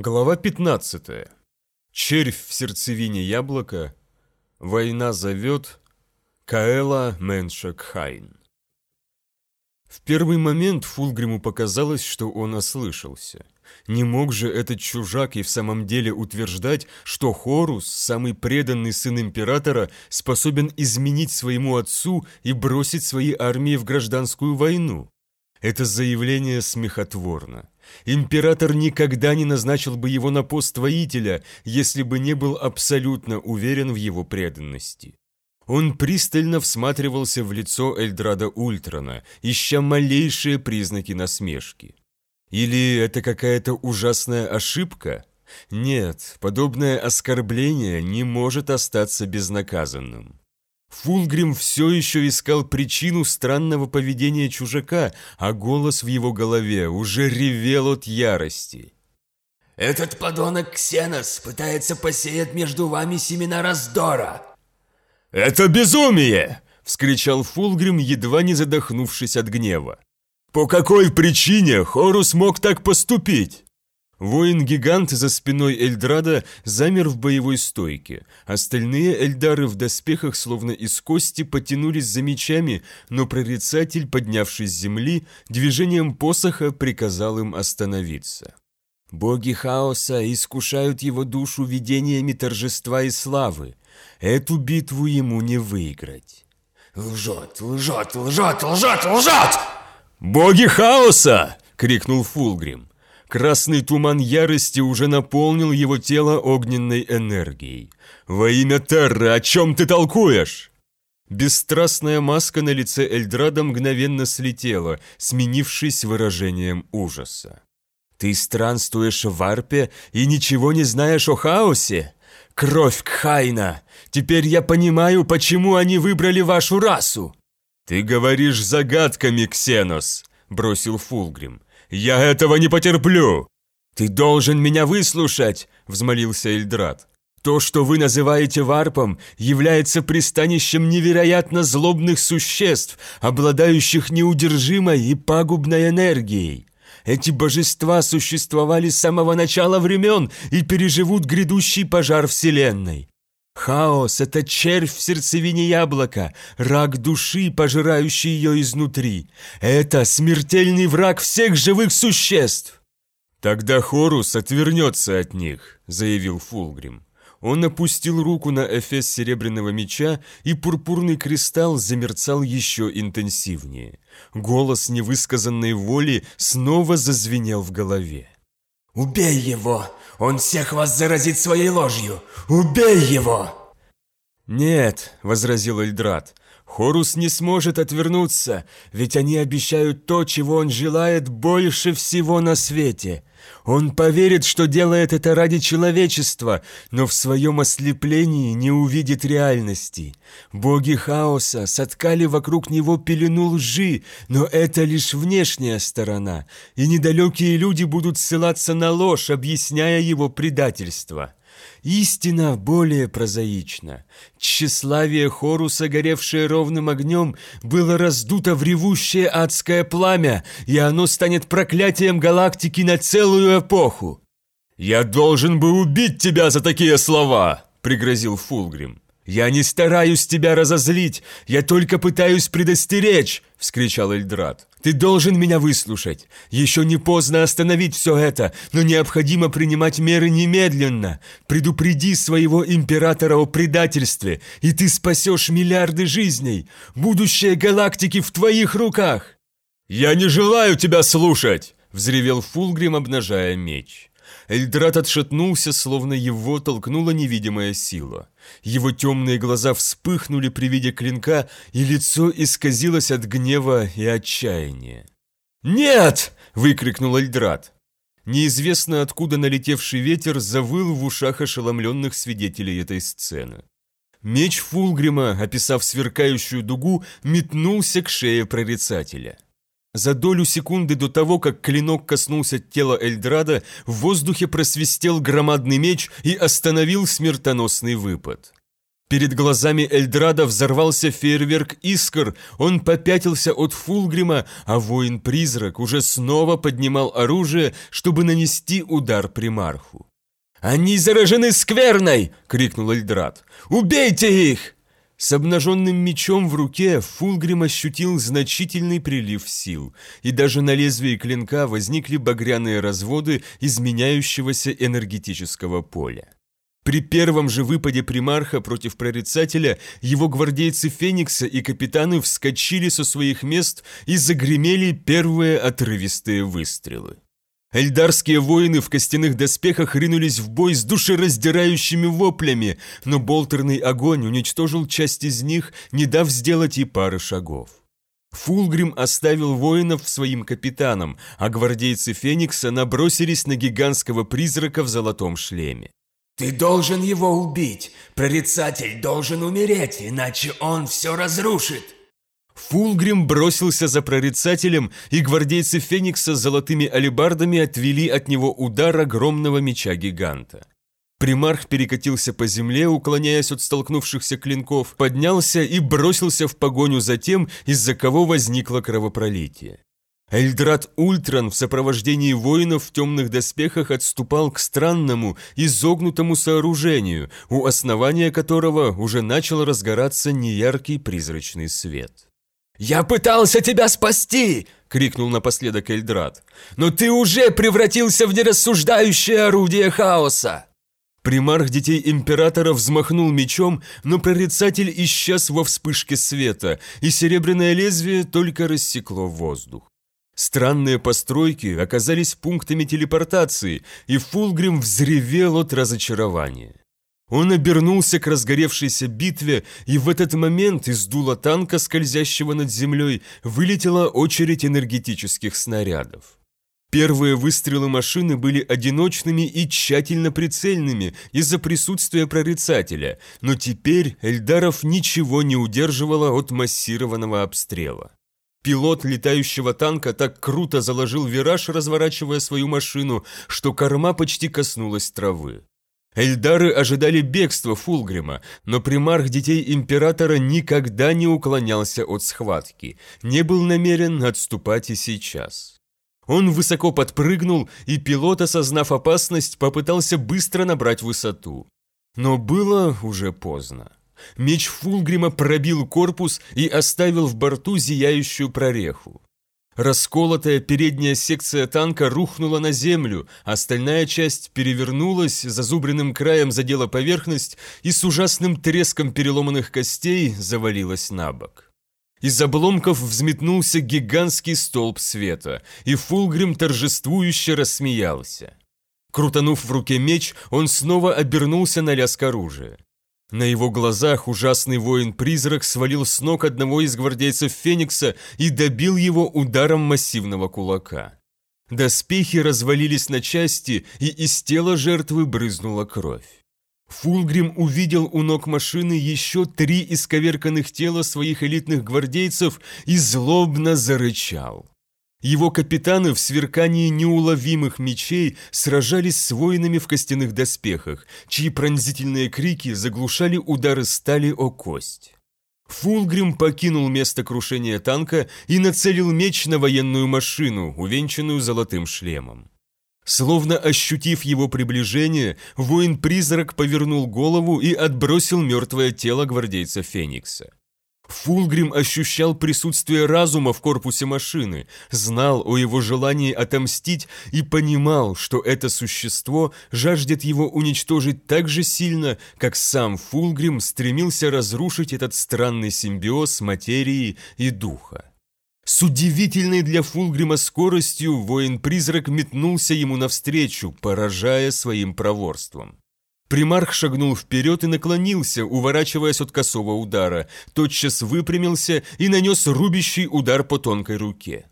Глава 15. Червь в сердцевине яблока. Война зовет. Каэла Меншак Хайн. В первый момент Фулгриму показалось, что он ослышался. Не мог же этот чужак и в самом деле утверждать, что Хорус, самый преданный сын императора, способен изменить своему отцу и бросить свои армии в гражданскую войну. Это заявление смехотворно. Император никогда не назначил бы его на пост воителя, если бы не был абсолютно уверен в его преданности. Он пристально всматривался в лицо Эльдрада Ультрона, ища малейшие признаки насмешки. Или это какая-то ужасная ошибка? Нет, подобное оскорбление не может остаться безнаказанным. Фулгрим все еще искал причину странного поведения чужака, а голос в его голове уже ревел от ярости. «Этот подонок Ксенос пытается посеять между вами семена раздора!» «Это безумие!» – вскричал Фулгрим, едва не задохнувшись от гнева. «По какой причине Хорус мог так поступить?» Воин-гигант за спиной Эльдрада замер в боевой стойке. Остальные эльдары в доспехах, словно из кости, потянулись за мечами, но прорицатель, поднявшись с земли, движением посоха приказал им остановиться. «Боги хаоса искушают его душу видениями торжества и славы. Эту битву ему не выиграть». «Лжет, лжет, лжет, лжет, лжет!» «Боги хаоса!» — крикнул Фулгрим. Красный туман ярости уже наполнил его тело огненной энергией. «Во имя Терра, о чем ты толкуешь?» Бесстрастная маска на лице Эльдрада мгновенно слетела, сменившись выражением ужаса. «Ты странствуешь в Арпе и ничего не знаешь о хаосе? Кровь Кхайна! Теперь я понимаю, почему они выбрали вашу расу!» «Ты говоришь загадками, Ксенос!» – бросил Фулгрим. Я этого не потерплю!» «Ты должен меня выслушать!» – взмолился Эльдрат. «То, что вы называете варпом, является пристанищем невероятно злобных существ, обладающих неудержимой и пагубной энергией. Эти божества существовали с самого начала времен и переживут грядущий пожар Вселенной. Хаос – это червь в сердцевине яблока, рак души, пожирающий ее изнутри. Это смертельный враг всех живых существ. «Тогда Хорус отвернется от них», – заявил Фулгрим. Он опустил руку на эфес серебряного меча, и пурпурный кристалл замерцал еще интенсивнее. Голос невысказанной воли снова зазвенел в голове. «Убей его! Он всех вас заразит своей ложью! Убей его!» «Нет», — возразил Эльдрат, — «Хорус не сможет отвернуться, ведь они обещают то, чего он желает больше всего на свете. Он поверит, что делает это ради человечества, но в своем ослеплении не увидит реальности. Боги хаоса соткали вокруг него пелену лжи, но это лишь внешняя сторона, и недалекие люди будут ссылаться на ложь, объясняя его предательство». Истина более прозаична. Тщеславие Хоруса, горевшее ровным огнем, было раздуто в ревущее адское пламя, и оно станет проклятием галактики на целую эпоху. «Я должен бы убить тебя за такие слова!» — пригрозил Фулгрим. «Я не стараюсь тебя разозлить, я только пытаюсь предостеречь!» — вскричал Эльдрат. «Ты должен меня выслушать. Еще не поздно остановить все это, но необходимо принимать меры немедленно. Предупреди своего императора о предательстве, и ты спасешь миллиарды жизней. Будущее галактики в твоих руках!» «Я не желаю тебя слушать!» — взревел Фулгрим, обнажая меч. Эльдрат отшатнулся, словно его толкнула невидимая сила. Его темные глаза вспыхнули при виде клинка, и лицо исказилось от гнева и отчаяния. «Нет!» — выкрикнул Эльдрат. Неизвестно откуда налетевший ветер завыл в ушах ошеломленных свидетелей этой сцены. Меч Фулгрима, описав сверкающую дугу, метнулся к шее прорицателя. За долю секунды до того, как клинок коснулся тела Эльдрада, в воздухе просвистел громадный меч и остановил смертоносный выпад. Перед глазами Эльдрада взорвался фейерверк искр, он попятился от Фулгрима, а воин-призрак уже снова поднимал оружие, чтобы нанести удар примарху. «Они заражены скверной!» — крикнул Эльдрад. «Убейте их!» С обнаженным мечом в руке Фулгрим ощутил значительный прилив сил, и даже на лезвии клинка возникли багряные разводы изменяющегося энергетического поля. При первом же выпаде примарха против прорицателя его гвардейцы Феникса и капитаны вскочили со своих мест и загремели первые отрывистые выстрелы. Эльдарские воины в костяных доспехах ринулись в бой с душераздирающими воплями, но болтерный огонь уничтожил часть из них, не дав сделать и пары шагов. Фулгрим оставил воинов своим капитанам, а гвардейцы Феникса набросились на гигантского призрака в золотом шлеме. «Ты должен его убить! Прорицатель должен умереть, иначе он все разрушит!» Фулгрим бросился за прорицателем, и гвардейцы Феникса с золотыми алебардами отвели от него удар огромного меча гиганта. Примарх перекатился по земле, уклоняясь от столкнувшихся клинков, поднялся и бросился в погоню за тем, из-за кого возникло кровопролитие. Эльдрат Ультран в сопровождении воинов в темных доспехах отступал к странному, изогнутому сооружению, у основания которого уже начал разгораться неяркий призрачный свет. «Я пытался тебя спасти!» — крикнул напоследок Эльдрат. «Но ты уже превратился в нерассуждающее орудие хаоса!» Примарх детей императора взмахнул мечом, но прорицатель исчез во вспышке света, и серебряное лезвие только рассекло воздух. Странные постройки оказались пунктами телепортации, и Фулгрим взревел от разочарования. Он обернулся к разгоревшейся битве, и в этот момент из дула танка, скользящего над землей, вылетела очередь энергетических снарядов. Первые выстрелы машины были одиночными и тщательно прицельными из-за присутствия прорицателя, но теперь Эльдаров ничего не удерживало от массированного обстрела. Пилот летающего танка так круто заложил вираж, разворачивая свою машину, что корма почти коснулась травы. Эльдары ожидали бегства Фулгрима, но примарх детей императора никогда не уклонялся от схватки, не был намерен отступать и сейчас. Он высоко подпрыгнул, и пилот, осознав опасность, попытался быстро набрать высоту. Но было уже поздно. Меч Фулгрима пробил корпус и оставил в борту зияющую прореху. Расколотая передняя секция танка рухнула на землю, остальная часть перевернулась, зазубренным краем задела поверхность и с ужасным треском переломанных костей завалилась на бок. Из обломков взметнулся гигантский столб света, и Фулгрим торжествующе рассмеялся. Крутанув в руке меч, он снова обернулся на лязг оружия. На его глазах ужасный воин-призрак свалил с ног одного из гвардейцев Феникса и добил его ударом массивного кулака. Доспехи развалились на части, и из тела жертвы брызнула кровь. Фулгрим увидел у ног машины еще три исковерканных тела своих элитных гвардейцев и злобно зарычал. Его капитаны в сверкании неуловимых мечей сражались с воинами в костяных доспехах, чьи пронзительные крики заглушали удары стали о кость. Фулгрим покинул место крушения танка и нацелил меч на военную машину, увенчанную золотым шлемом. Словно ощутив его приближение, воин-призрак повернул голову и отбросил мертвое тело гвардейца Феникса. Фулгрим ощущал присутствие разума в корпусе машины, знал о его желании отомстить и понимал, что это существо жаждет его уничтожить так же сильно, как сам Фулгрим стремился разрушить этот странный симбиоз материи и духа. С удивительной для Фулгрима скоростью воин-призрак метнулся ему навстречу, поражая своим проворством. Примарх шагнул вперед и наклонился, уворачиваясь от косого удара, тотчас выпрямился и нанес рубящий удар по тонкой руке.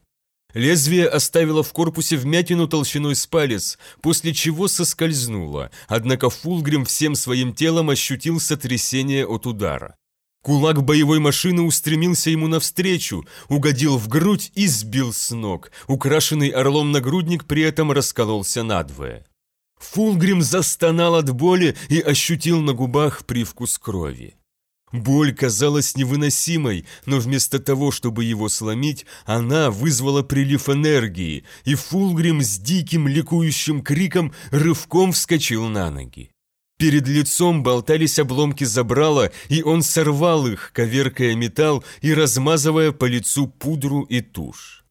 Лезвие оставило в корпусе вмятину толщиной с палец, после чего соскользнуло, однако Фулгрим всем своим телом ощутил сотрясение от удара. Кулак боевой машины устремился ему навстречу, угодил в грудь и сбил с ног. Украшенный орлом нагрудник при этом раскололся надвое. Фулгрим застонал от боли и ощутил на губах привкус крови. Боль казалась невыносимой, но вместо того, чтобы его сломить, она вызвала прилив энергии, и Фулгрим с диким ликующим криком рывком вскочил на ноги. Перед лицом болтались обломки забрала, и он сорвал их, коверкая металл и размазывая по лицу пудру и тушь.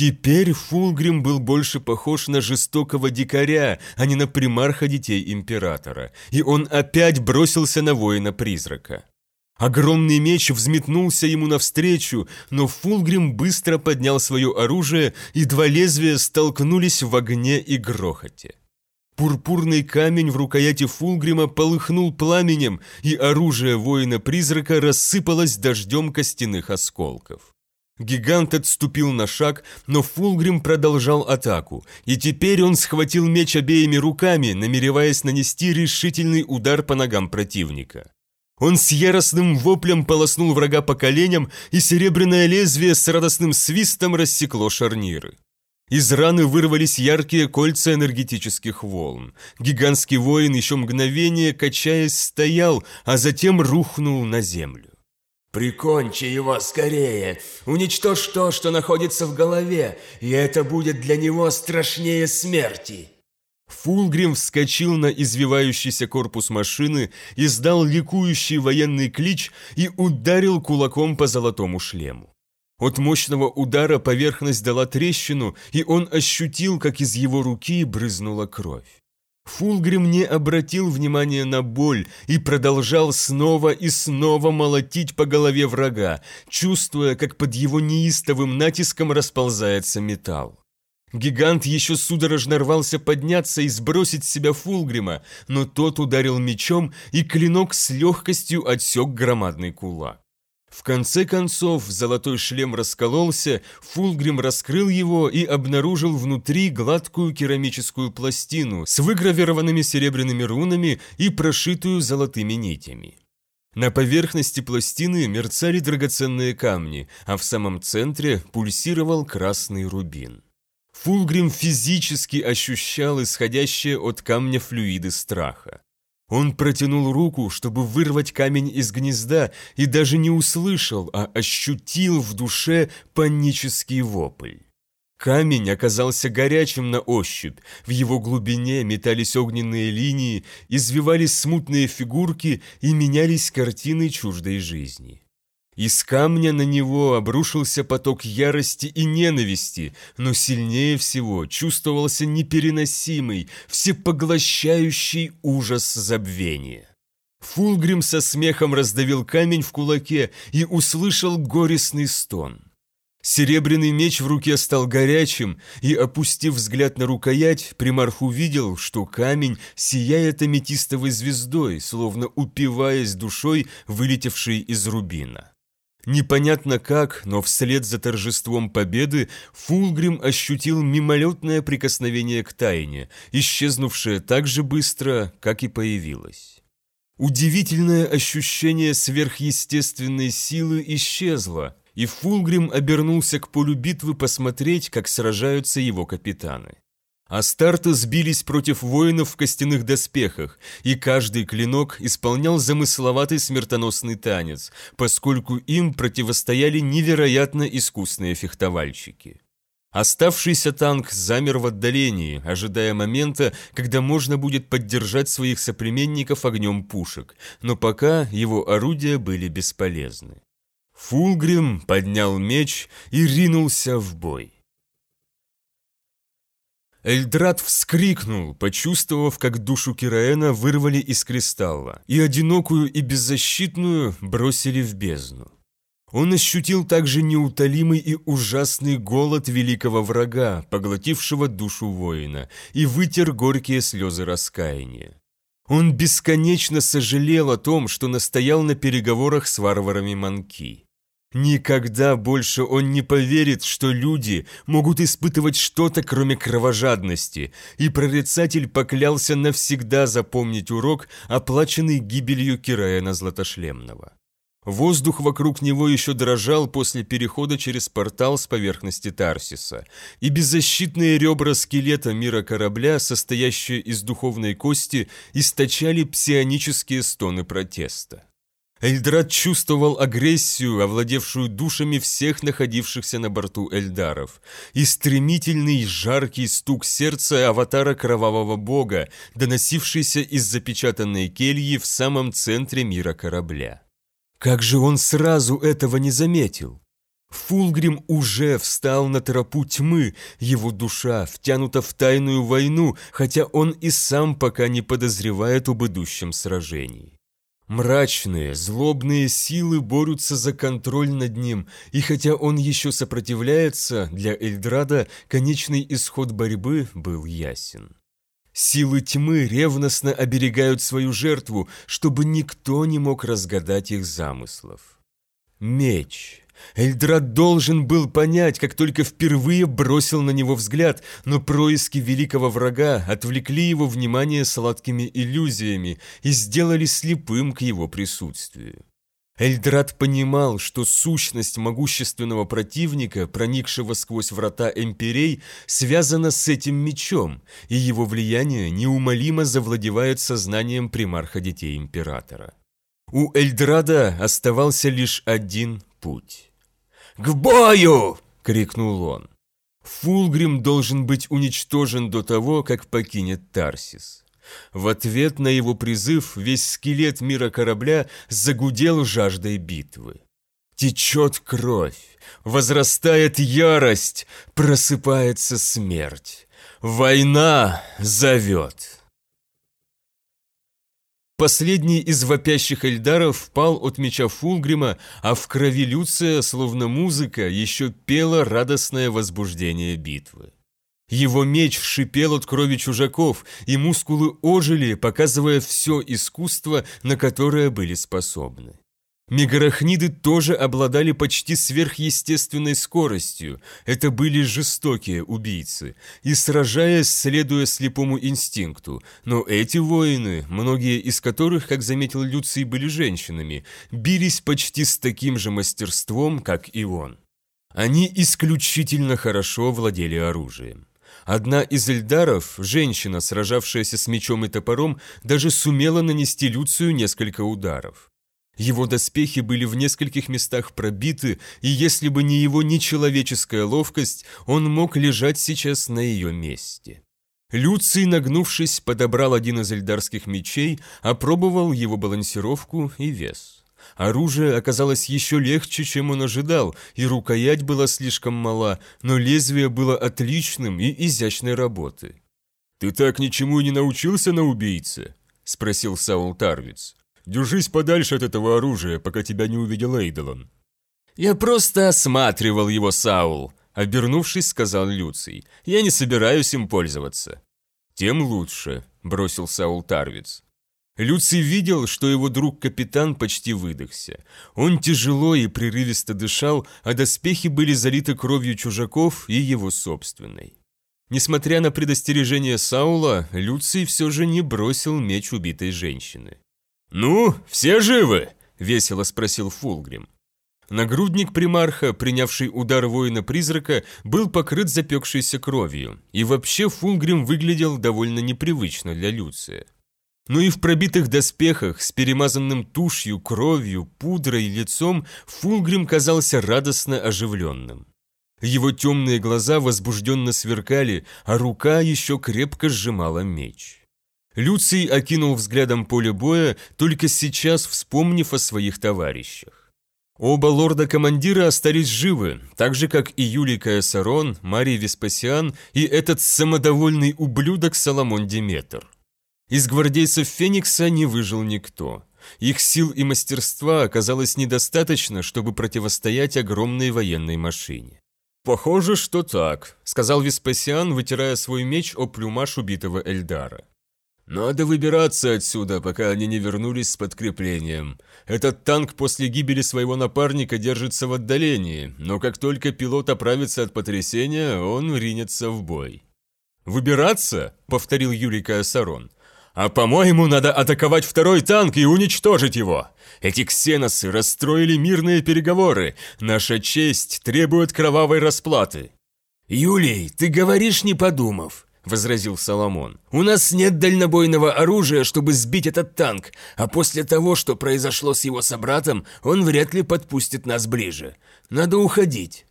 Теперь Фулгрим был больше похож на жестокого дикаря, а не на примарха детей императора, и он опять бросился на воина-призрака. Огромный меч взметнулся ему навстречу, но Фулгрим быстро поднял свое оружие, и два лезвия столкнулись в огне и грохоте. Пурпурный камень в рукояти Фулгрима полыхнул пламенем, и оружие воина-призрака рассыпалось дождем костяных осколков. Гигант отступил на шаг, но Фулгрим продолжал атаку, и теперь он схватил меч обеими руками, намереваясь нанести решительный удар по ногам противника. Он с яростным воплем полоснул врага по коленям, и серебряное лезвие с радостным свистом рассекло шарниры. Из раны вырвались яркие кольца энергетических волн. Гигантский воин еще мгновение, качаясь, стоял, а затем рухнул на землю. «Прикончи его скорее! Уничтожь то, что находится в голове, и это будет для него страшнее смерти!» Фулгрим вскочил на извивающийся корпус машины, издал ликующий военный клич и ударил кулаком по золотому шлему. От мощного удара поверхность дала трещину, и он ощутил, как из его руки брызнула кровь. Фулгрим не обратил внимания на боль и продолжал снова и снова молотить по голове врага, чувствуя, как под его неистовым натиском расползается металл. Гигант еще судорожно рвался подняться и сбросить с себя Фулгрима, но тот ударил мечом, и клинок с легкостью отсек громадный кулак. В конце концов, золотой шлем раскололся, Фулгрим раскрыл его и обнаружил внутри гладкую керамическую пластину с выгравированными серебряными рунами и прошитую золотыми нитями. На поверхности пластины мерцали драгоценные камни, а в самом центре пульсировал красный рубин. Фулгрим физически ощущал исходящее от камня флюиды страха. Он протянул руку, чтобы вырвать камень из гнезда, и даже не услышал, а ощутил в душе панический вопль. Камень оказался горячим на ощупь, в его глубине метались огненные линии, извивались смутные фигурки и менялись картины чуждой жизни. Из камня на него обрушился поток ярости и ненависти, но сильнее всего чувствовался непереносимый, всепоглощающий ужас забвения. Фулгрим со смехом раздавил камень в кулаке и услышал горестный стон. Серебряный меч в руке стал горячим, и, опустив взгляд на рукоять, примарх увидел, что камень сияет аметистовой звездой, словно упиваясь душой, вылетевшей из рубина. Непонятно как, но вслед за торжеством победы Фулгрим ощутил мимолетное прикосновение к тайне, исчезнувшее так же быстро, как и появилось. Удивительное ощущение сверхъестественной силы исчезло, и Фулгрим обернулся к полю битвы посмотреть, как сражаются его капитаны. Астарты сбились против воинов в костяных доспехах, и каждый клинок исполнял замысловатый смертоносный танец, поскольку им противостояли невероятно искусные фехтовальщики. Оставшийся танк замер в отдалении, ожидая момента, когда можно будет поддержать своих соплеменников огнем пушек, но пока его орудия были бесполезны. Фулгрим поднял меч и ринулся в бой. Эльдрат вскрикнул, почувствовав, как душу Кираэна вырвали из кристалла, и одинокую и беззащитную бросили в бездну. Он ощутил также неутолимый и ужасный голод великого врага, поглотившего душу воина, и вытер горькие слезы раскаяния. Он бесконечно сожалел о том, что настоял на переговорах с варварами Манки. Никогда больше он не поверит, что люди могут испытывать что-то, кроме кровожадности, и прорицатель поклялся навсегда запомнить урок, оплаченный гибелью Кираена Златошлемного. Воздух вокруг него еще дрожал после перехода через портал с поверхности Тарсиса, и беззащитные ребра скелета мира корабля, состоящие из духовной кости, источали псионические стоны протеста. Эльдрат чувствовал агрессию, овладевшую душами всех находившихся на борту Эльдаров, и стремительный жаркий стук сердца аватара кровавого бога, доносившийся из запечатанной кельи в самом центре мира корабля. Как же он сразу этого не заметил? Фулгрим уже встал на тропу тьмы, его душа втянута в тайную войну, хотя он и сам пока не подозревает об идущем сражении. Мрачные, злобные силы борются за контроль над ним, и хотя он еще сопротивляется, для Эльдрада конечный исход борьбы был ясен. Силы тьмы ревностно оберегают свою жертву, чтобы никто не мог разгадать их замыслов. Меч. Эльдрад должен был понять, как только впервые бросил на него взгляд, но происки великого врага отвлекли его внимание сладкими иллюзиями и сделали слепым к его присутствию. Эльдрад понимал, что сущность могущественного противника, проникшего сквозь врата имперей, связана с этим мечом, и его влияние неумолимо завладевает сознанием примарха детей императора. У Эльдрада оставался лишь один путь. «К бою!» — крикнул он. Фулгрим должен быть уничтожен до того, как покинет Тарсис. В ответ на его призыв весь скелет мира корабля загудел жаждой битвы. Течет кровь, возрастает ярость, просыпается смерть. Война зовет. Последний из вопящих эльдаров пал от меча Фулгрима, а в крови Люция, словно музыка, еще пело радостное возбуждение битвы. Его меч шипел от крови чужаков, и мускулы ожили, показывая все искусство, на которое были способны. Мегарахниды тоже обладали почти сверхъестественной скоростью. Это были жестокие убийцы. И сражаясь, следуя слепому инстинкту. Но эти воины, многие из которых, как заметил Люций, были женщинами, бились почти с таким же мастерством, как и он. Они исключительно хорошо владели оружием. Одна из эльдаров, женщина, сражавшаяся с мечом и топором, даже сумела нанести Люцию несколько ударов. Его доспехи были в нескольких местах пробиты, и если бы не его нечеловеческая ловкость, он мог лежать сейчас на ее месте. Люций, нагнувшись, подобрал один из эльдарских мечей, опробовал его балансировку и вес. Оружие оказалось еще легче, чем он ожидал, и рукоять была слишком мала, но лезвие было отличным и изящной работы. «Ты так ничему и не научился на убийце?» – спросил Саул Тарвиц. Держись подальше от этого оружия, пока тебя не увидел Эйдолон». «Я просто осматривал его, Саул», — обернувшись, сказал Люций. «Я не собираюсь им пользоваться». «Тем лучше», — бросил Саул Тарвиц. Люций видел, что его друг-капитан почти выдохся. Он тяжело и прерывисто дышал, а доспехи были залиты кровью чужаков и его собственной. Несмотря на предостережение Саула, Люций все же не бросил меч убитой женщины. «Ну, все живы?» – весело спросил Фулгрим. Нагрудник примарха, принявший удар воина-призрака, был покрыт запекшейся кровью, и вообще Фулгрим выглядел довольно непривычно для Люция. Но и в пробитых доспехах с перемазанным тушью, кровью, пудрой и лицом Фулгрим казался радостно оживленным. Его темные глаза возбужденно сверкали, а рука еще крепко сжимала меч. Люций окинул взглядом поле боя, только сейчас вспомнив о своих товарищах. Оба лорда-командира остались живы, так же, как и Юлий Каесарон, Марий Веспасиан и этот самодовольный ублюдок Соломон Диметр. Из гвардейцев Феникса не выжил никто. Их сил и мастерства оказалось недостаточно, чтобы противостоять огромной военной машине. «Похоже, что так», — сказал Веспасиан, вытирая свой меч о плюмаж убитого Эльдара. Надо выбираться отсюда, пока они не вернулись с подкреплением. Этот танк после гибели своего напарника держится в отдалении, но как только пилот оправится от потрясения, он ринется в бой. «Выбираться?» — повторил Юрий Каосарон. «А по-моему, надо атаковать второй танк и уничтожить его. Эти ксеносы расстроили мирные переговоры. Наша честь требует кровавой расплаты». «Юлий, ты говоришь, не подумав», — возразил Соломон. «У нас нет дальнобойного оружия, чтобы сбить этот танк, а после того, что произошло с его собратом, он вряд ли подпустит нас ближе. Надо уходить».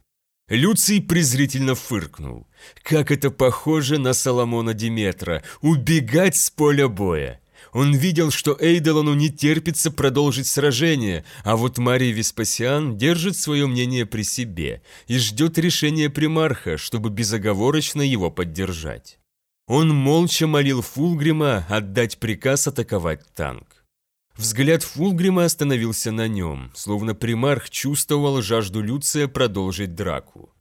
Люций презрительно фыркнул. Как это похоже на Соломона Диметра – убегать с поля боя. Он видел, что Эйдолону не терпится продолжить сражение, а вот Марий Веспасиан держит свое мнение при себе и ждет решения примарха, чтобы безоговорочно его поддержать. Он молча молил Фулгрима отдать приказ атаковать танк. Взгляд Фулгрима остановился на нем, словно примарх чувствовал жажду Люция продолжить драку.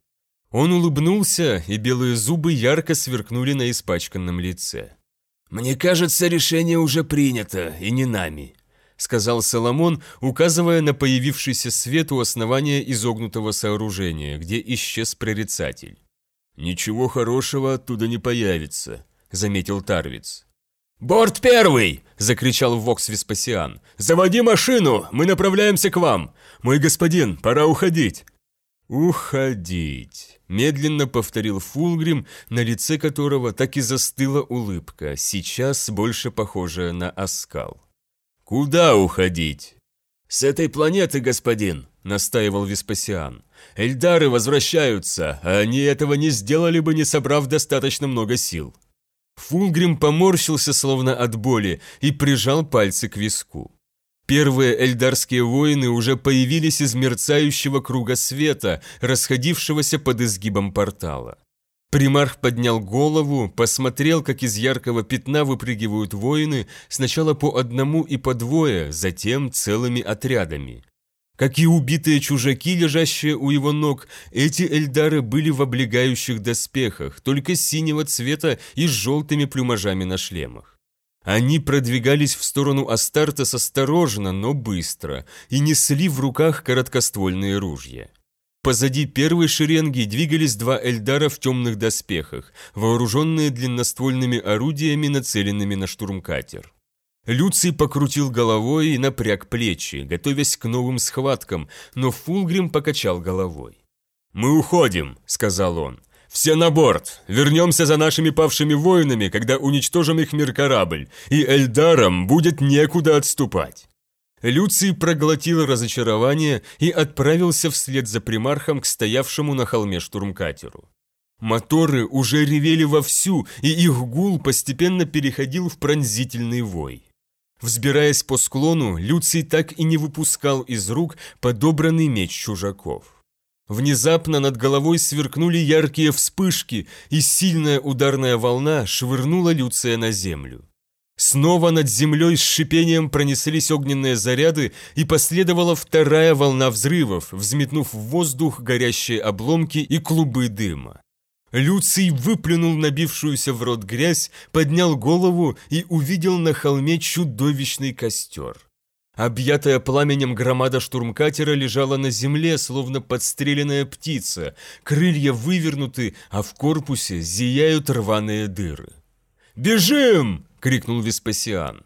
Он улыбнулся, и белые зубы ярко сверкнули на испачканном лице. «Мне кажется, решение уже принято, и не нами», — сказал Соломон, указывая на появившийся свет у основания изогнутого сооружения, где исчез прорицатель. «Ничего хорошего оттуда не появится», — заметил Тарвиц. «Борт первый!» – закричал Вокс Веспасиан. «Заводи машину! Мы направляемся к вам! Мой господин, пора уходить!» «Уходить!» – медленно повторил Фулгрим, на лице которого так и застыла улыбка, сейчас больше похожая на оскал. «Куда уходить?» «С этой планеты, господин!» – настаивал Веспасиан. «Эльдары возвращаются, а они этого не сделали бы, не собрав достаточно много сил». Фулгрим поморщился словно от боли и прижал пальцы к виску. Первые эльдарские воины уже появились из мерцающего круга света, расходившегося под изгибом портала. Примарх поднял голову, посмотрел, как из яркого пятна выпрыгивают воины, сначала по одному и по двое, затем целыми отрядами. Как и убитые чужаки, лежащие у его ног, эти эльдары были в облегающих доспехах, только синего цвета и с желтыми плюмажами на шлемах. Они продвигались в сторону Астартес осторожно, но быстро, и несли в руках короткоствольные ружья. Позади первой шеренги двигались два эльдара в темных доспехах, вооруженные длинноствольными орудиями, нацеленными на штурмкатер. Люций покрутил головой и напряг плечи, готовясь к новым схваткам, но Фулгрим покачал головой. «Мы уходим», — сказал он. «Все на борт! Вернемся за нашими павшими воинами, когда уничтожим их мир корабль, и Эльдарам будет некуда отступать!» Люций проглотил разочарование и отправился вслед за примархом к стоявшему на холме штурмкатеру. Моторы уже ревели вовсю, и их гул постепенно переходил в пронзительный вой. Взбираясь по склону, Люций так и не выпускал из рук подобранный меч чужаков. Внезапно над головой сверкнули яркие вспышки, и сильная ударная волна швырнула Люция на землю. Снова над землей с шипением пронеслись огненные заряды, и последовала вторая волна взрывов, взметнув в воздух горящие обломки и клубы дыма. Люций выплюнул набившуюся в рот грязь, поднял голову и увидел на холме чудовищный костер. Объятая пламенем громада штурмкатера лежала на земле, словно подстреленная птица, крылья вывернуты, а в корпусе зияют рваные дыры. «Бежим!» — крикнул Веспасиан.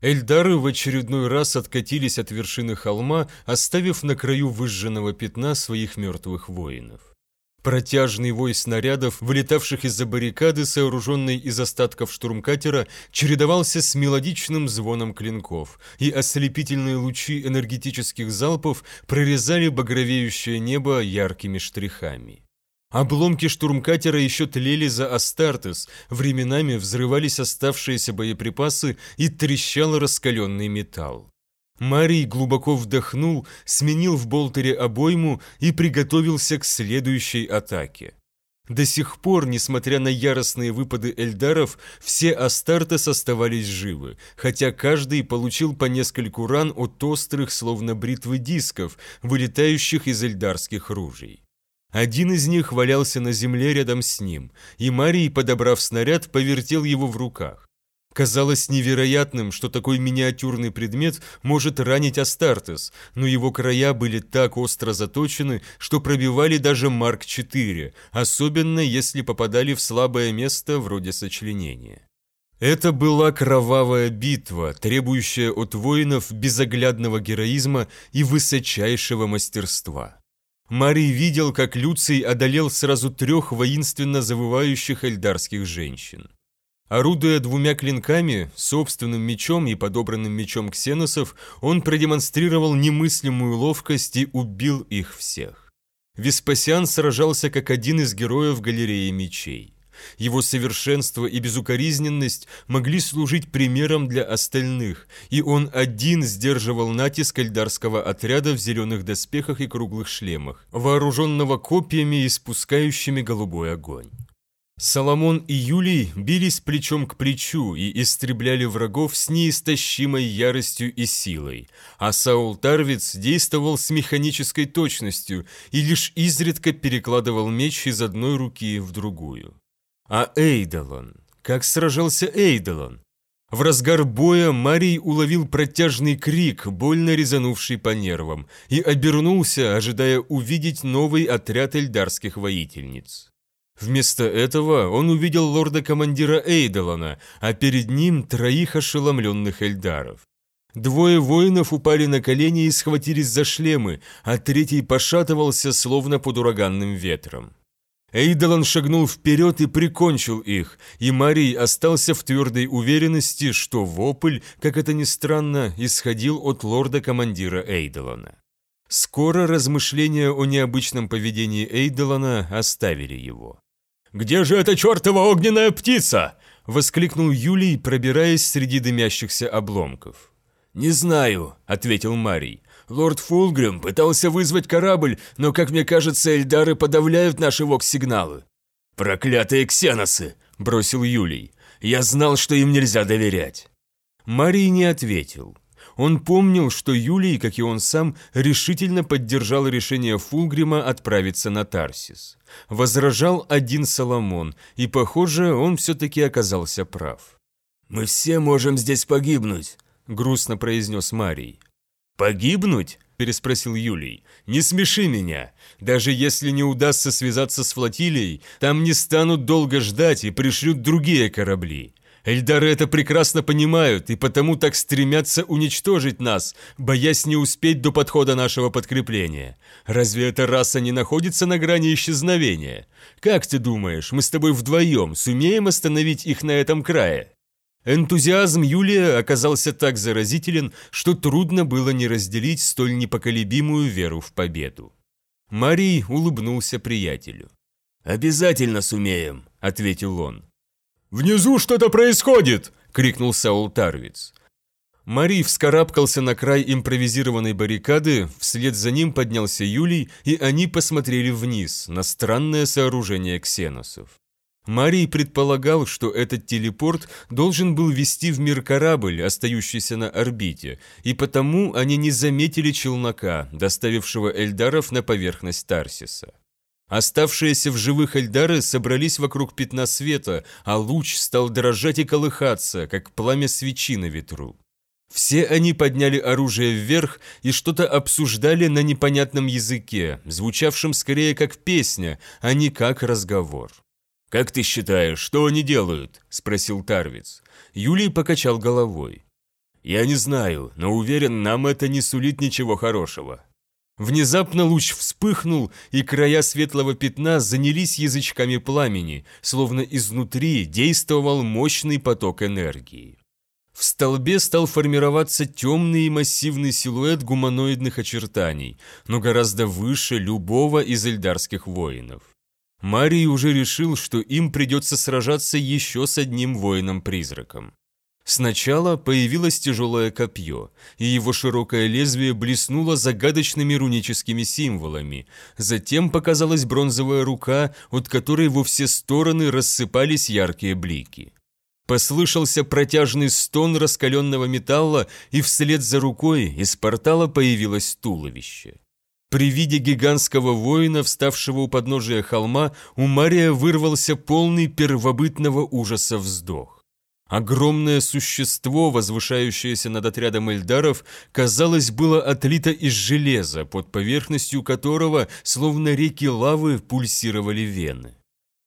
Эльдары в очередной раз откатились от вершины холма, оставив на краю выжженного пятна своих мертвых воинов. Протяжный вой снарядов, вылетавших из-за баррикады, сооруженной из остатков штурмкатера, чередовался с мелодичным звоном клинков, и ослепительные лучи энергетических залпов прорезали багровеющее небо яркими штрихами. Обломки штурмкатера еще тлели за Астартес, временами взрывались оставшиеся боеприпасы и трещал раскаленный металл. Марий глубоко вдохнул, сменил в болтере обойму и приготовился к следующей атаке. До сих пор, несмотря на яростные выпады эльдаров, все Астартес оставались живы, хотя каждый получил по нескольку ран от острых, словно бритвы дисков, вылетающих из эльдарских ружей. Один из них валялся на земле рядом с ним, и Марий, подобрав снаряд, повертел его в руках. Казалось невероятным, что такой миниатюрный предмет может ранить Астартес, но его края были так остро заточены, что пробивали даже Марк-4, особенно если попадали в слабое место вроде сочленения. Это была кровавая битва, требующая от воинов безоглядного героизма и высочайшего мастерства. Марий видел, как Люций одолел сразу трех воинственно завывающих эльдарских женщин. Орудуя двумя клинками, собственным мечом и подобранным мечом ксеносов, он продемонстрировал немыслимую ловкость и убил их всех. Веспасиан сражался как один из героев галереи мечей. Его совершенство и безукоризненность могли служить примером для остальных, и он один сдерживал натиск эльдарского отряда в зеленых доспехах и круглых шлемах, вооруженного копьями и спускающими голубой огонь. Соломон и Юлий бились плечом к плечу и истребляли врагов с неистощимой яростью и силой, а Саул Тарвиц действовал с механической точностью и лишь изредка перекладывал меч из одной руки в другую. А Эйдолон? Как сражался Эйдолон? В разгар боя Марий уловил протяжный крик, больно резанувший по нервам, и обернулся, ожидая увидеть новый отряд эльдарских воительниц. Вместо этого он увидел лорда-командира Эйдолона, а перед ним троих ошеломленных эльдаров. Двое воинов упали на колени и схватились за шлемы, а третий пошатывался, словно под ураганным ветром. Эйдолон шагнул вперед и прикончил их, и Марий остался в твердой уверенности, что вопль, как это ни странно, исходил от лорда-командира Эйдолона. Скоро размышления о необычном поведении Эйдолона оставили его. «Где же эта чертова огненная птица?» – воскликнул Юлий, пробираясь среди дымящихся обломков. «Не знаю», – ответил Марий. Лорд Фулгрим пытался вызвать корабль, но, как мне кажется, эльдары подавляют наши вокс-сигналы». «Проклятые ксеносы!» – бросил Юлий. «Я знал, что им нельзя доверять». Марий не ответил. Он помнил, что Юлий, как и он сам, решительно поддержал решение Фулгрима отправиться на Тарсис. Возражал один Соломон, и, похоже, он все-таки оказался прав. «Мы все можем здесь погибнуть», — грустно произнес Марий. «Погибнуть?» – переспросил Юлий. «Не смеши меня. Даже если не удастся связаться с флотилией, там не станут долго ждать и пришлют другие корабли. Эльдары это прекрасно понимают и потому так стремятся уничтожить нас, боясь не успеть до подхода нашего подкрепления. Разве эта раса не находится на грани исчезновения? Как ты думаешь, мы с тобой вдвоем сумеем остановить их на этом крае?» Энтузиазм Юлия оказался так заразителен, что трудно было не разделить столь непоколебимую веру в победу. Марий улыбнулся приятелю. «Обязательно сумеем», — ответил он. «Внизу что-то происходит!» — крикнул Саул Тарвиц. Марий вскарабкался на край импровизированной баррикады, вслед за ним поднялся Юлий, и они посмотрели вниз, на странное сооружение ксеносов. Марий предполагал, что этот телепорт должен был вести в мир корабль, остающийся на орбите, и потому они не заметили челнока, доставившего Эльдаров на поверхность Тарсиса. Оставшиеся в живых Эльдары собрались вокруг пятна света, а луч стал дрожать и колыхаться, как пламя свечи на ветру. Все они подняли оружие вверх и что-то обсуждали на непонятном языке, звучавшем скорее как песня, а не как разговор. «Как ты считаешь, что они делают?» – спросил Тарвиц. Юлий покачал головой. «Я не знаю, но уверен, нам это не сулит ничего хорошего». Внезапно луч вспыхнул, и края светлого пятна занялись язычками пламени, словно изнутри действовал мощный поток энергии. В столбе стал формироваться темный и массивный силуэт гуманоидных очертаний, но гораздо выше любого из эльдарских воинов. Марий уже решил, что им придется сражаться еще с одним воином-призраком. Сначала появилось тяжелое копье, и его широкое лезвие блеснуло загадочными руническими символами. Затем показалась бронзовая рука, от которой во все стороны рассыпались яркие блики. Послышался протяжный стон раскаленного металла, и вслед за рукой из портала появилось туловище. При виде гигантского воина, вставшего у подножия холма, у Мария вырвался полный первобытного ужаса вздох. Огромное существо, возвышающееся над отрядом эльдаров, казалось, было отлито из железа, под поверхностью которого, словно реки лавы, пульсировали вены.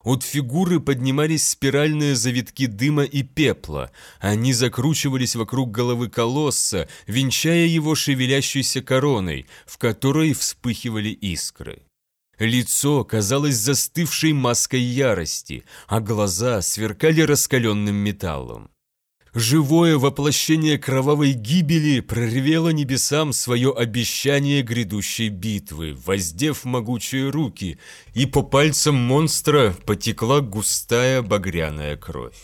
От фигуры поднимались спиральные завитки дыма и пепла. Они закручивались вокруг головы колосса, венчая его шевелящейся короной, в которой вспыхивали искры. Лицо казалось застывшей маской ярости, а глаза сверкали раскаленным металлом. Живое воплощение кровавой гибели проревело небесам свое обещание грядущей битвы, воздев могучие руки, и по пальцам монстра потекла густая багряная кровь.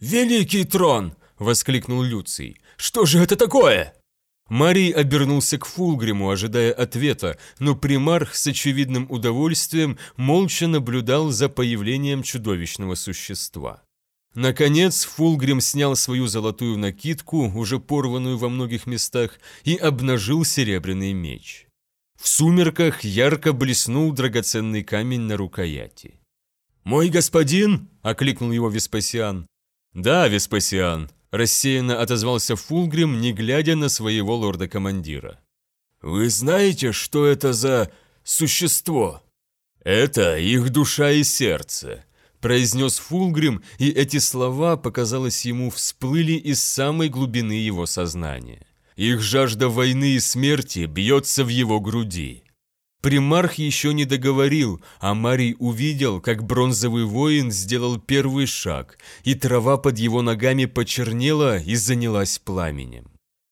«Великий трон!» — воскликнул Люций. «Что же это такое?» Марий обернулся к Фулгриму, ожидая ответа, но примарх с очевидным удовольствием молча наблюдал за появлением чудовищного существа. Наконец Фулгрим снял свою золотую накидку, уже порванную во многих местах, и обнажил серебряный меч. В сумерках ярко блеснул драгоценный камень на рукояти. «Мой господин!» – окликнул его Веспасиан. «Да, Веспасиан», – рассеянно отозвался Фулгрим, не глядя на своего лорда-командира. «Вы знаете, что это за существо?» «Это их душа и сердце», произнес Фулгрим, и эти слова, показалось ему, всплыли из самой глубины его сознания. Их жажда войны и смерти бьется в его груди. Примарх еще не договорил, а Марий увидел, как бронзовый воин сделал первый шаг, и трава под его ногами почернела и занялась пламенем.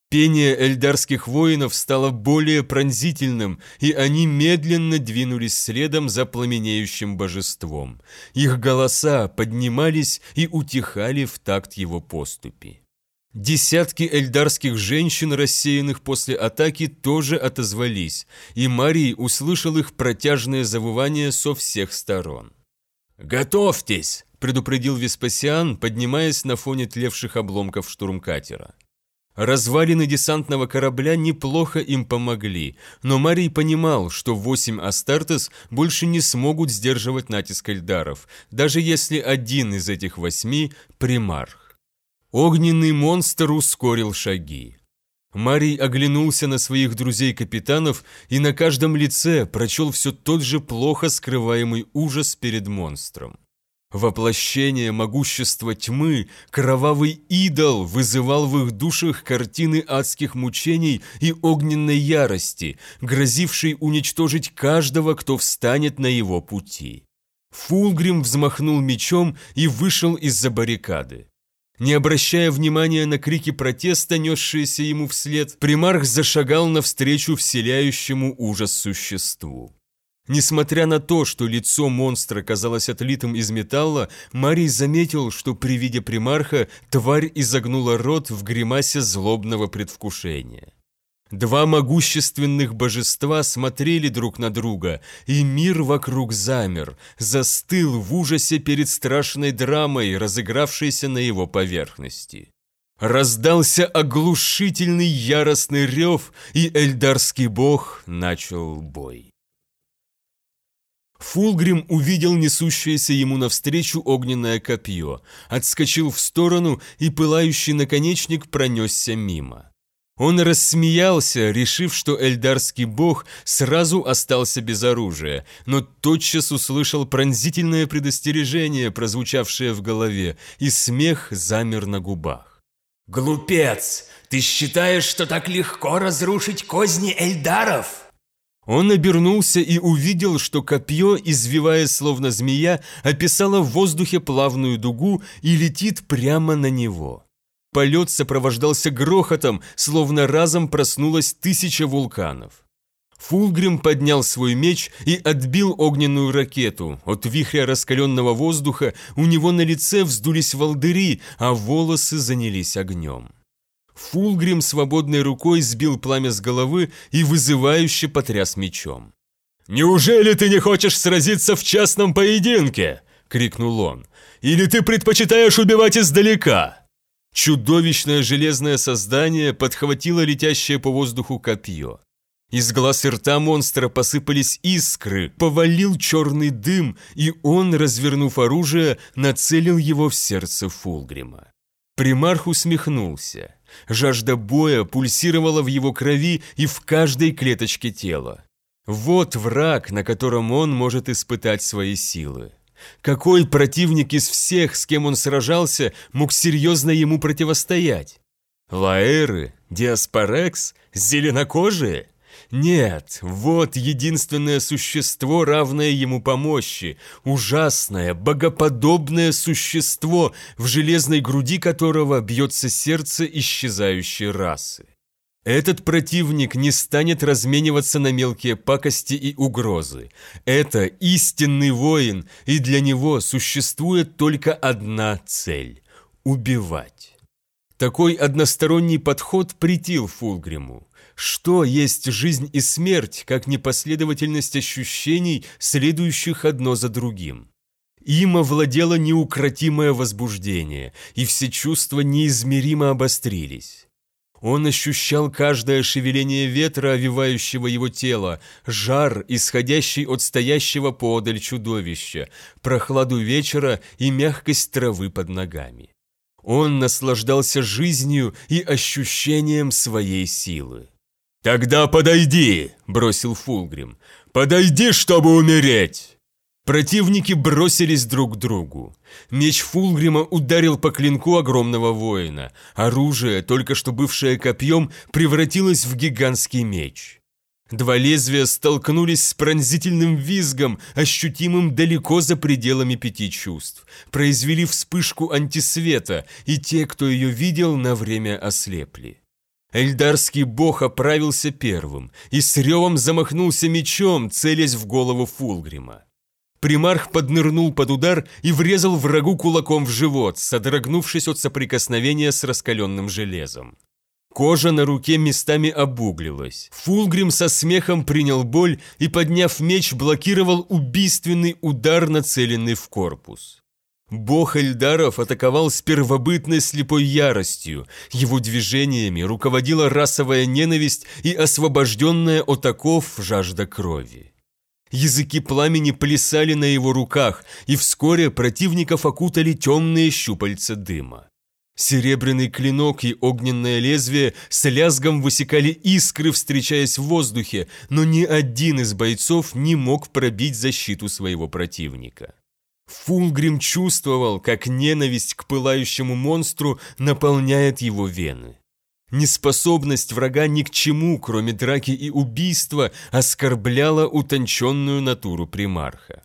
Пение эльдарских воинов стало более пронзительным, и они медленно двинулись следом за пламенеющим божеством. Их голоса поднимались и утихали в такт его поступи. Десятки эльдарских женщин, рассеянных после атаки, тоже отозвались, и Марий услышал их протяжное завывание со всех сторон. «Готовьтесь!» – предупредил Веспасиан, поднимаясь на фоне тлевших обломков штурмкатера. Развалины десантного корабля неплохо им помогли, но Марий понимал, что восемь Астартес больше не смогут сдерживать натиск Эльдаров, даже если один из этих восьми – примарх. Огненный монстр ускорил шаги. Марий оглянулся на своих друзей-капитанов и на каждом лице прочел все тот же плохо скрываемый ужас перед монстром. Воплощение могущества тьмы, кровавый идол вызывал в их душах картины адских мучений и огненной ярости, грозившей уничтожить каждого, кто встанет на его пути. Фулгрим взмахнул мечом и вышел из-за баррикады. Не обращая внимания на крики протеста, несшиеся ему вслед, примарх зашагал навстречу вселяющему ужас существу. Несмотря на то, что лицо монстра казалось отлитым из металла, Марий заметил, что при виде примарха тварь изогнула рот в гримасе злобного предвкушения. Два могущественных божества смотрели друг на друга, и мир вокруг замер, застыл в ужасе перед страшной драмой, разыгравшейся на его поверхности. Раздался оглушительный яростный рев, и эльдарский бог начал бой. Фулгрим увидел несущееся ему навстречу огненное копье, отскочил в сторону, и пылающий наконечник пронесся мимо. Он рассмеялся, решив, что эльдарский бог сразу остался без оружия, но тотчас услышал пронзительное предостережение, прозвучавшее в голове, и смех замер на губах. «Глупец! Ты считаешь, что так легко разрушить козни эльдаров?» Он обернулся и увидел, что копье, извивая словно змея, описало в воздухе плавную дугу и летит прямо на него. Полет сопровождался грохотом, словно разом проснулась тысяча вулканов. Фулгрим поднял свой меч и отбил огненную ракету. От вихря раскаленного воздуха у него на лице вздулись волдыри, а волосы занялись огнем. Фулгрим свободной рукой сбил пламя с головы и вызывающе потряс мечом. «Неужели ты не хочешь сразиться в частном поединке?» — крикнул он. «Или ты предпочитаешь убивать издалека?» Чудовищное железное создание подхватило летящее по воздуху копье. Из глаз и рта монстра посыпались искры, повалил черный дым, и он, развернув оружие, нацелил его в сердце Фулгрима. Примарх усмехнулся. Жажда боя пульсировала в его крови и в каждой клеточке тела. Вот враг, на котором он может испытать свои силы. Какой противник из всех, с кем он сражался, мог серьезно ему противостоять? Лаэры? Диаспорекс? Зеленокожие? Нет, вот единственное существо, равное ему по мощи, ужасное, богоподобное существо, в железной груди которого бьется сердце исчезающей расы. Этот противник не станет размениваться на мелкие пакости и угрозы. Это истинный воин, и для него существует только одна цель – убивать. Такой односторонний подход притил Фулгриму. Что есть жизнь и смерть, как непоследовательность ощущений, следующих одно за другим? Им овладело неукротимое возбуждение, и все чувства неизмеримо обострились. Он ощущал каждое шевеление ветра, овивающего его тело, жар, исходящий от стоящего поодаль чудовища, прохладу вечера и мягкость травы под ногами. Он наслаждался жизнью и ощущением своей силы. «Тогда подойди!» – бросил Фулгрим. «Подойди, чтобы умереть!» Противники бросились друг к другу. Меч Фулгрима ударил по клинку огромного воина. Оружие, только что бывшее копьем, превратилось в гигантский меч. Два лезвия столкнулись с пронзительным визгом, ощутимым далеко за пределами пяти чувств. Произвели вспышку антисвета, и те, кто ее видел, на время ослепли. Эльдарский бог оправился первым и с ревом замахнулся мечом, целясь в голову Фулгрима. Примарх поднырнул под удар и врезал врагу кулаком в живот, содрогнувшись от соприкосновения с раскаленным железом. Кожа на руке местами обуглилась. Фулгрим со смехом принял боль и, подняв меч, блокировал убийственный удар, нацеленный в корпус. Бог Эльдаров атаковал с первобытной слепой яростью. Его движениями руководила расовая ненависть и освобожденная от оков жажда крови. Языки пламени плясали на его руках, и вскоре противников окутали темные щупальца дыма. Серебряный клинок и огненное лезвие с лязгом высекали искры, встречаясь в воздухе, но ни один из бойцов не мог пробить защиту своего противника. Фулгрим чувствовал, как ненависть к пылающему монстру наполняет его вены. Неспособность врага ни к чему, кроме драки и убийства, оскорбляла утонченную натуру примарха.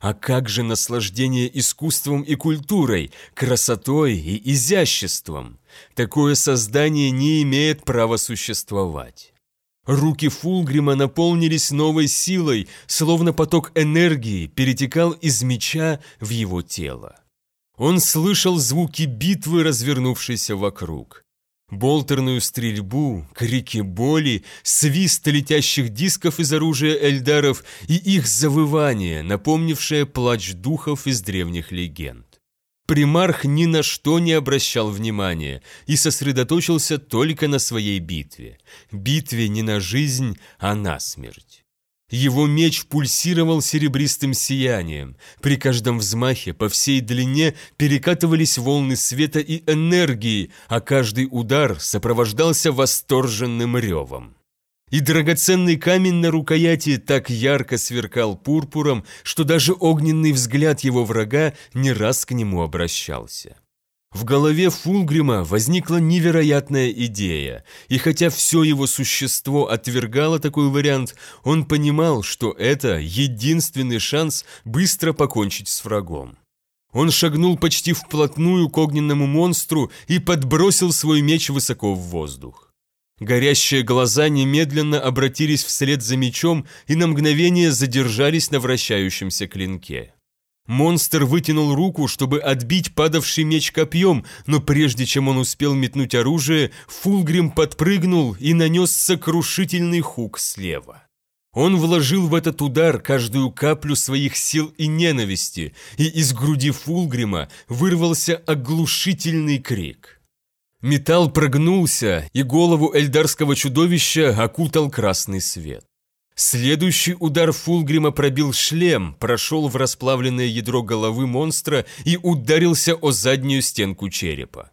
А как же наслаждение искусством и культурой, красотой и изяществом? Такое создание не имеет права существовать. Руки Фулгрима наполнились новой силой, словно поток энергии перетекал из меча в его тело. Он слышал звуки битвы, развернувшейся вокруг. Болтерную стрельбу, крики боли, свист летящих дисков из оружия эльдаров и их завывание, напомнившее плач духов из древних легенд. Примарх ни на что не обращал внимания и сосредоточился только на своей битве. Битве не на жизнь, а на смерть. Его меч пульсировал серебристым сиянием. При каждом взмахе по всей длине перекатывались волны света и энергии, а каждый удар сопровождался восторженным ревом и драгоценный камень на рукояти так ярко сверкал пурпуром, что даже огненный взгляд его врага не раз к нему обращался. В голове Фулгрима возникла невероятная идея, и хотя все его существо отвергало такой вариант, он понимал, что это единственный шанс быстро покончить с врагом. Он шагнул почти вплотную к огненному монстру и подбросил свой меч высоко в воздух. Горящие глаза немедленно обратились вслед за мечом и на мгновение задержались на вращающемся клинке. Монстр вытянул руку, чтобы отбить падавший меч копьем, но прежде чем он успел метнуть оружие, Фулгрим подпрыгнул и нанес сокрушительный хук слева. Он вложил в этот удар каждую каплю своих сил и ненависти, и из груди Фулгрима вырвался оглушительный крик. Металл прогнулся, и голову эльдарского чудовища окутал красный свет. Следующий удар Фулгрима пробил шлем, прошел в расплавленное ядро головы монстра и ударился о заднюю стенку черепа.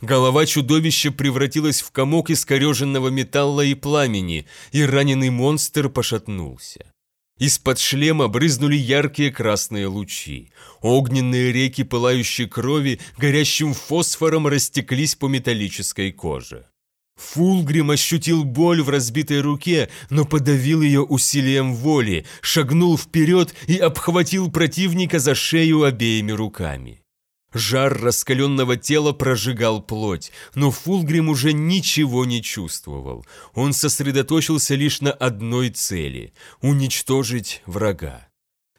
Голова чудовища превратилась в комок искореженного металла и пламени, и раненый монстр пошатнулся. Из-под шлема брызнули яркие красные лучи. Огненные реки пылающей крови горящим фосфором растеклись по металлической коже. Фулгрим ощутил боль в разбитой руке, но подавил ее усилием воли, шагнул вперед и обхватил противника за шею обеими руками. Жар раскаленного тела прожигал плоть, но Фулгрим уже ничего не чувствовал. Он сосредоточился лишь на одной цели – уничтожить врага.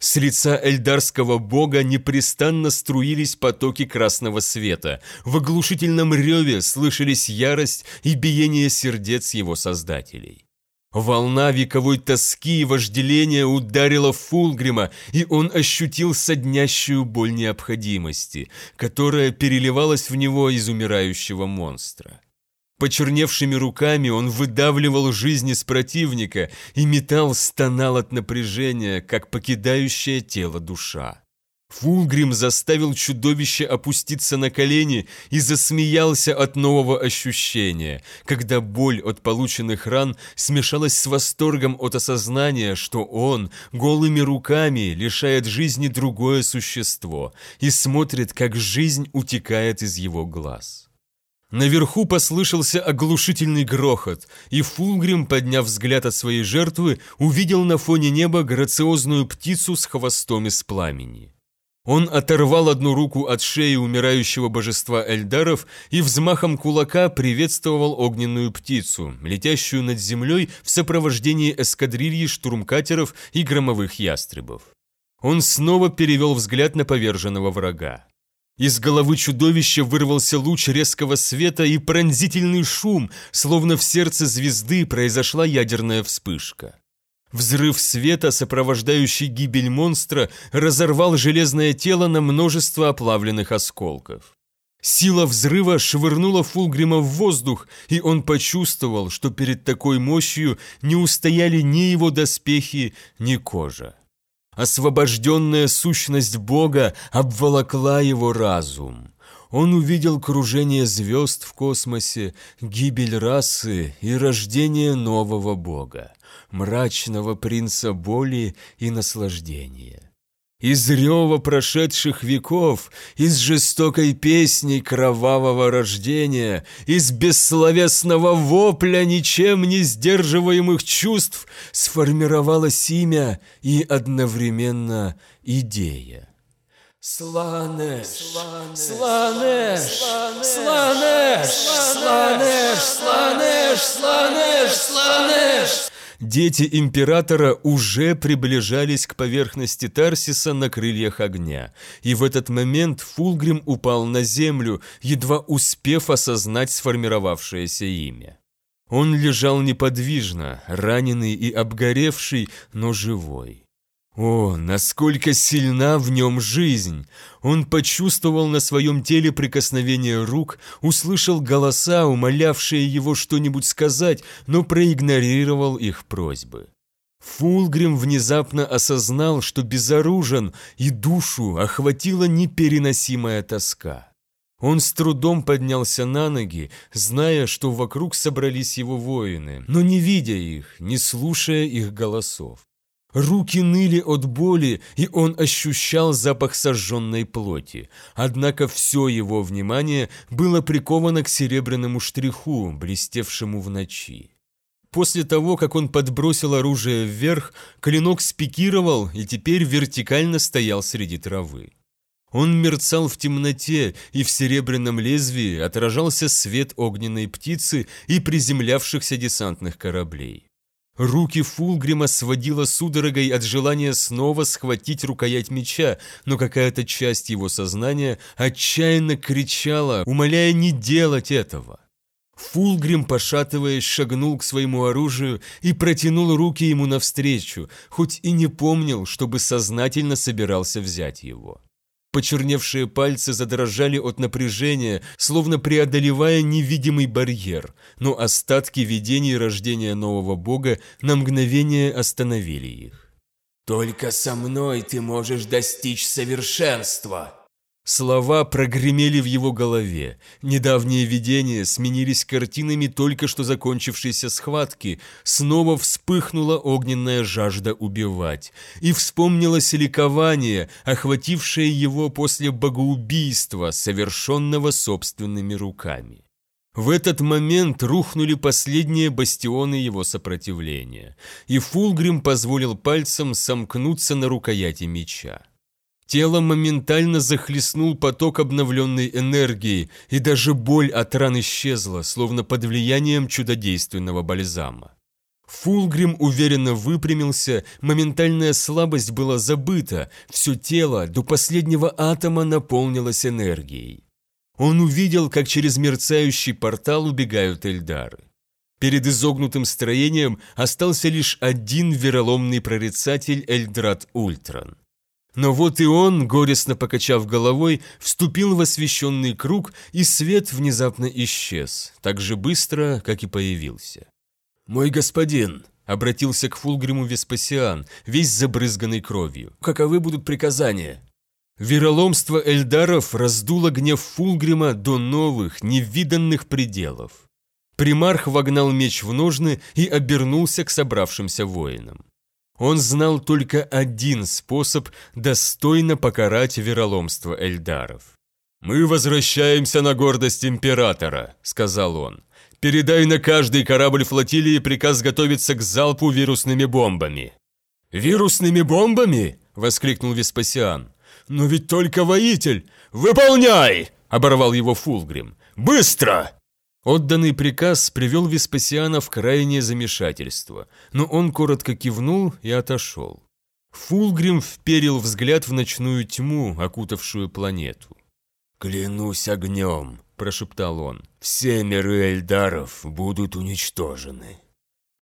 С лица эльдарского бога непрестанно струились потоки красного света. В оглушительном реве слышались ярость и биение сердец его создателей. Волна вековой тоски и вожделения ударила Фулгрима, и он ощутил соднящую боль необходимости, которая переливалась в него из умирающего монстра. Почерневшими руками он выдавливал жизнь из противника, и металл стонал от напряжения, как покидающая тело душа. Фулгрим заставил чудовище опуститься на колени и засмеялся от нового ощущения, когда боль от полученных ран смешалась с восторгом от осознания, что он голыми руками лишает жизни другое существо и смотрит, как жизнь утекает из его глаз. Наверху послышался оглушительный грохот, и Фулгрим, подняв взгляд от своей жертвы, увидел на фоне неба грациозную птицу с хвостом из пламени. Он оторвал одну руку от шеи умирающего божества Эльдаров и взмахом кулака приветствовал огненную птицу, летящую над землей в сопровождении эскадрильи штурмкатеров и громовых ястребов. Он снова перевел взгляд на поверженного врага. Из головы чудовища вырвался луч резкого света и пронзительный шум, словно в сердце звезды произошла ядерная вспышка. Взрыв света, сопровождающий гибель монстра, разорвал железное тело на множество оплавленных осколков. Сила взрыва швырнула Фулгрима в воздух, и он почувствовал, что перед такой мощью не устояли ни его доспехи, ни кожа. Освобожденная сущность Бога обволокла его разум. Он увидел кружение звезд в космосе, гибель расы и рождение нового Бога, мрачного принца боли и наслаждения. Из рева прошедших веков, из жестокой песни кровавого рождения, из бессловесного вопля ничем не сдерживаемых чувств сформировалось имя и одновременно идея. Сланеш, Сланеш, Сланеш, Сланеш, Сланеш, Сланеш, Сланеш, Сланеш. Дети императора уже приближались к поверхности Тарсиса на крыльях огня, и в этот момент Фулгрим упал на землю, едва успев осознать сформировавшееся имя. Он лежал неподвижно, раненый и обгоревший, но живой. О, насколько сильна в нем жизнь! Он почувствовал на своем теле прикосновение рук, услышал голоса, умолявшие его что-нибудь сказать, но проигнорировал их просьбы. Фулгрим внезапно осознал, что безоружен, и душу охватила непереносимая тоска. Он с трудом поднялся на ноги, зная, что вокруг собрались его воины, но не видя их, не слушая их голосов. Руки ныли от боли, и он ощущал запах сожженной плоти. Однако все его внимание было приковано к серебряному штриху, блестевшему в ночи. После того, как он подбросил оружие вверх, клинок спикировал и теперь вертикально стоял среди травы. Он мерцал в темноте, и в серебряном лезвии отражался свет огненной птицы и приземлявшихся десантных кораблей. Руки Фулгрима сводило судорогой от желания снова схватить рукоять меча, но какая-то часть его сознания отчаянно кричала, умоляя не делать этого. Фулгрим, пошатываясь, шагнул к своему оружию и протянул руки ему навстречу, хоть и не помнил, чтобы сознательно собирался взять его. Почерневшие пальцы задрожали от напряжения, словно преодолевая невидимый барьер, но остатки видений рождения нового бога на мгновение остановили их. «Только со мной ты можешь достичь совершенства!» Слова прогремели в его голове. Недавние видения сменились картинами только что закончившейся схватки. Снова вспыхнула огненная жажда убивать. И вспомнилось ликование, охватившее его после богоубийства, совершенного собственными руками. В этот момент рухнули последние бастионы его сопротивления, и Фулгрим позволил пальцам сомкнуться на рукояти меча. Тело моментально захлестнул поток обновленной энергии, и даже боль от ран исчезла, словно под влиянием чудодейственного бальзама. Фулгрим уверенно выпрямился, моментальная слабость была забыта, все тело до последнего атома наполнилось энергией. Он увидел, как через мерцающий портал убегают Эльдары. Перед изогнутым строением остался лишь один вероломный прорицатель Эльдрат Ультран. Но вот и он, горестно покачав головой, вступил в освещенный круг, и свет внезапно исчез, так же быстро, как и появился. «Мой господин», — обратился к Фулгриму Веспасиан, весь забрызганный кровью, — «каковы будут приказания?» Вероломство Эльдаров раздуло гнев Фулгрима до новых, невиданных пределов. Примарх вогнал меч в ножны и обернулся к собравшимся воинам. Он знал только один способ достойно покарать вероломство Эльдаров. «Мы возвращаемся на гордость Императора», — сказал он. «Передай на каждый корабль флотилии приказ готовиться к залпу вирусными бомбами». «Вирусными бомбами?» — воскликнул Веспасиан. «Но ведь только воитель! Выполняй!» – оборвал его Фулгрим. «Быстро!» Отданный приказ привел Веспасиана в крайнее замешательство, но он коротко кивнул и отошел. Фулгрим вперил взгляд в ночную тьму, окутавшую планету. «Клянусь огнем!» – прошептал он. «Все миры Эльдаров будут уничтожены».